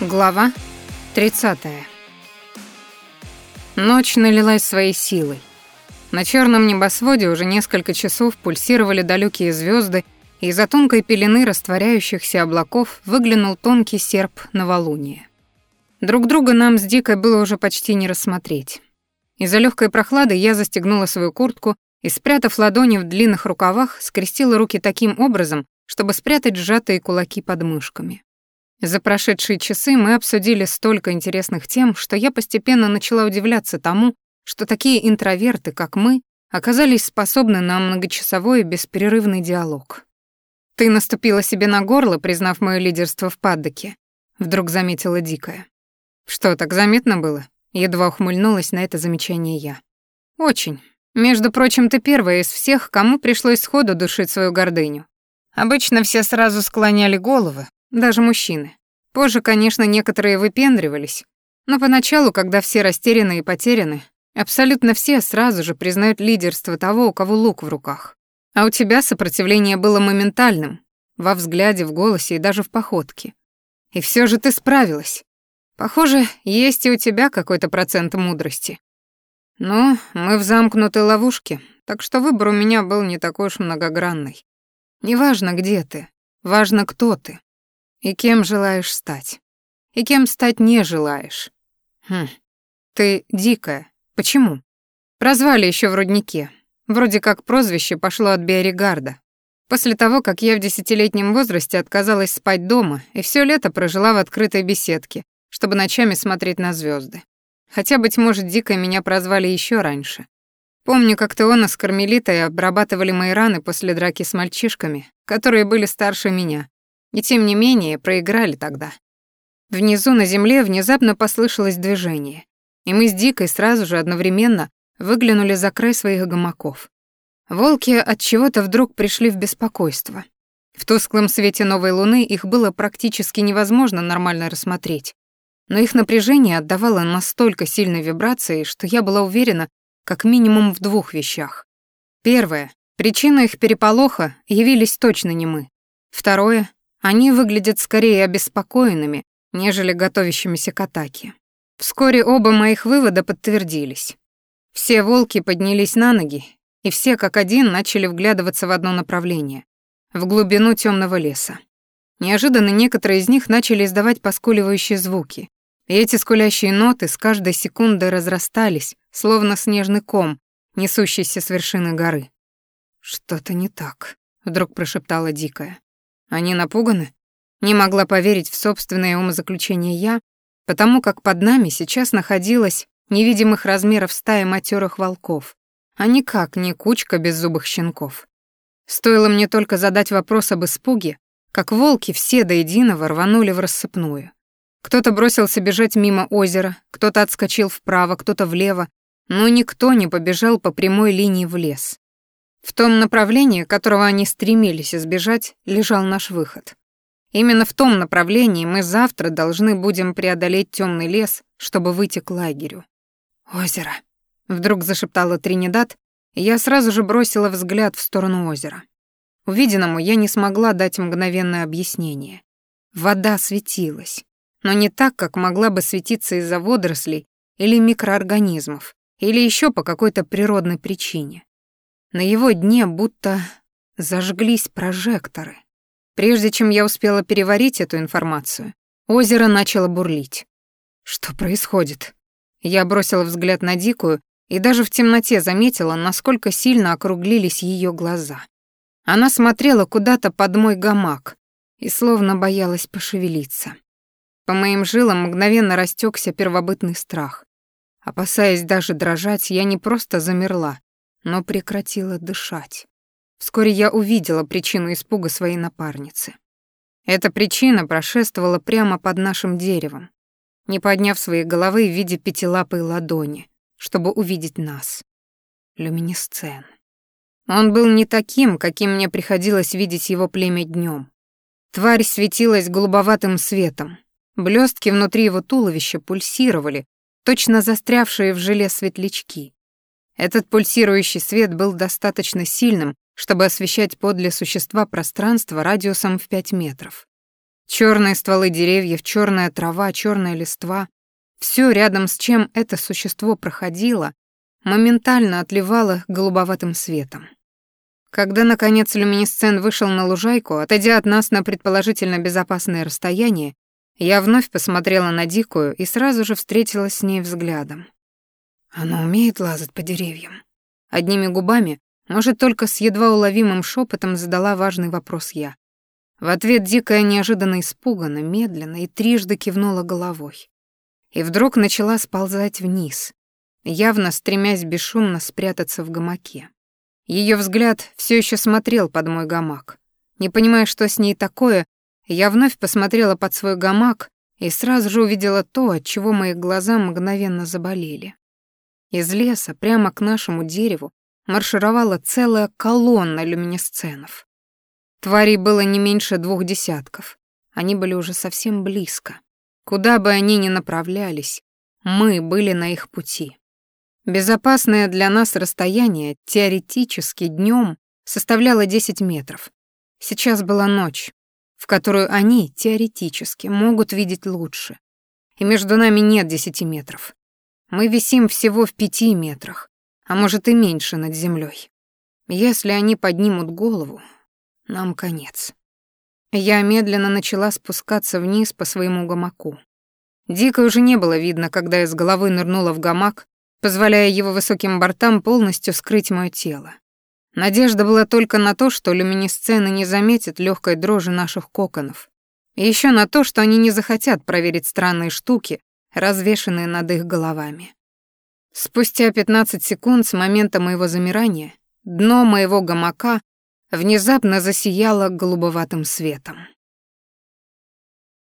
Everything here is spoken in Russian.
Глава 30. Ночь налилась своей силой. На черном небосводе уже несколько часов пульсировали далекие звезды, и из-за тонкой пелены растворяющихся облаков выглянул тонкий серп новолуния. Друг друга нам с Дикой было уже почти не рассмотреть. Из-за легкой прохлады я застегнула свою куртку и, спрятав ладони в длинных рукавах, скрестила руки таким образом, чтобы спрятать сжатые кулаки под мышками. За прошедшие часы мы обсудили столько интересных тем, что я постепенно начала удивляться тому, что такие интроверты, как мы, оказались способны на многочасовой беспрерывный диалог. «Ты наступила себе на горло, признав моё лидерство в паддоке», — вдруг заметила Дикая. «Что, так заметно было?» — едва ухмыльнулась на это замечание я. «Очень. Между прочим, ты первая из всех, кому пришлось сходу душить свою гордыню. Обычно все сразу склоняли головы, даже мужчины. Позже, конечно, некоторые выпендривались, но поначалу, когда все растеряны и потеряны, абсолютно все сразу же признают лидерство того, у кого лук в руках. А у тебя сопротивление было моментальным, во взгляде, в голосе и даже в походке. И все же ты справилась. Похоже, есть и у тебя какой-то процент мудрости. Но мы в замкнутой ловушке, так что выбор у меня был не такой уж многогранный. Неважно, где ты, важно, кто ты. И кем желаешь стать? И кем стать не желаешь? Хм, ты дикая. Почему? Прозвали еще в руднике. Вроде как прозвище пошло от Биоригарда. После того, как я в десятилетнем возрасте отказалась спать дома и все лето прожила в открытой беседке, чтобы ночами смотреть на звезды. Хотя, быть может, дико меня прозвали еще раньше. Помню, как Теона с Кармелитой обрабатывали мои раны после драки с мальчишками, которые были старше меня, и тем не менее проиграли тогда. Внизу на земле внезапно послышалось движение, и мы с Дикой сразу же одновременно выглянули за край своих гамаков. Волки от чего-то вдруг пришли в беспокойство. В тусклом свете новой луны их было практически невозможно нормально рассмотреть, но их напряжение отдавало настолько сильной вибрации, что я была уверена как минимум в двух вещах. Первое. Причиной их переполоха явились точно не мы. Второе. Они выглядят скорее обеспокоенными, нежели готовящимися к атаке. Вскоре оба моих вывода подтвердились. Все волки поднялись на ноги, и все как один начали вглядываться в одно направление — в глубину темного леса. Неожиданно некоторые из них начали издавать поскуливающие звуки, и эти скулящие ноты с каждой секундой разрастались, словно снежный ком, несущийся с вершины горы. «Что-то не так», — вдруг прошептала Дикая. Они напуганы? Не могла поверить в собственное умозаключение я, потому как под нами сейчас находилась невидимых размеров стая матерых волков, а никак не кучка беззубых щенков. Стоило мне только задать вопрос об испуге, как волки все до единого рванули в рассыпную. Кто-то бросился бежать мимо озера, кто-то отскочил вправо, кто-то влево, но никто не побежал по прямой линии в лес. В том направлении, которого они стремились избежать, лежал наш выход. Именно в том направлении мы завтра должны будем преодолеть темный лес, чтобы выйти к лагерю. «Озеро», — вдруг зашептала Тринидад, и я сразу же бросила взгляд в сторону озера. Увиденному я не смогла дать мгновенное объяснение. Вода светилась, но не так, как могла бы светиться из-за водорослей или микроорганизмов, или еще по какой-то природной причине. На его дне будто зажглись прожекторы. Прежде чем я успела переварить эту информацию, озеро начало бурлить. Что происходит? Я бросила взгляд на Дикую и даже в темноте заметила, насколько сильно округлились ее глаза. Она смотрела куда-то под мой гамак и словно боялась пошевелиться. По моим жилам мгновенно растекся первобытный страх. Опасаясь даже дрожать, я не просто замерла, но прекратила дышать. Вскоре я увидела причину испуга своей напарницы. Эта причина прошествовала прямо под нашим деревом, не подняв своей головы в виде пятилапой ладони, чтобы увидеть нас. Люминесцен. Он был не таким, каким мне приходилось видеть его племя днем. Тварь светилась голубоватым светом. Блестки внутри его туловища пульсировали, точно застрявшие в желе светлячки. Этот пульсирующий свет был достаточно сильным, чтобы освещать подле существа пространство радиусом в 5 метров. Черные стволы деревьев, черная трава, черная листва. Все рядом с чем это существо проходило, моментально отливало голубоватым светом. Когда, наконец, люминесцент вышел на лужайку, отойдя от нас на предположительно безопасное расстояние, я вновь посмотрела на Дикую и сразу же встретилась с ней взглядом. Она умеет лазать по деревьям. Одними губами, может, только с едва уловимым шепотом задала важный вопрос я. В ответ Дикая неожиданно испуганно, медленно и трижды кивнула головой. И вдруг начала сползать вниз, явно стремясь бесшумно спрятаться в гамаке. Ее взгляд все еще смотрел под мой гамак. Не понимая, что с ней такое, я вновь посмотрела под свой гамак и сразу же увидела то, от чего мои глаза мгновенно заболели. Из леса прямо к нашему дереву маршировала целая колонна люминесценов. Тварей было не меньше двух десятков. Они были уже совсем близко. Куда бы они ни направлялись, мы были на их пути. Безопасное для нас расстояние теоретически днем составляло 10 метров. Сейчас была ночь, в которую они теоретически могут видеть лучше. И между нами нет 10 метров. Мы висим всего в пяти метрах, а может и меньше над землей. Если они поднимут голову, нам конец. Я медленно начала спускаться вниз по своему гамаку. Дико уже не было видно, когда я с головы нырнула в гамак, позволяя его высоким бортам полностью скрыть мое тело. Надежда была только на то, что люминесцены не заметят легкой дрожи наших коконов. И еще на то, что они не захотят проверить странные штуки, развешанные над их головами. Спустя 15 секунд с момента моего замирания дно моего гамака внезапно засияло голубоватым светом.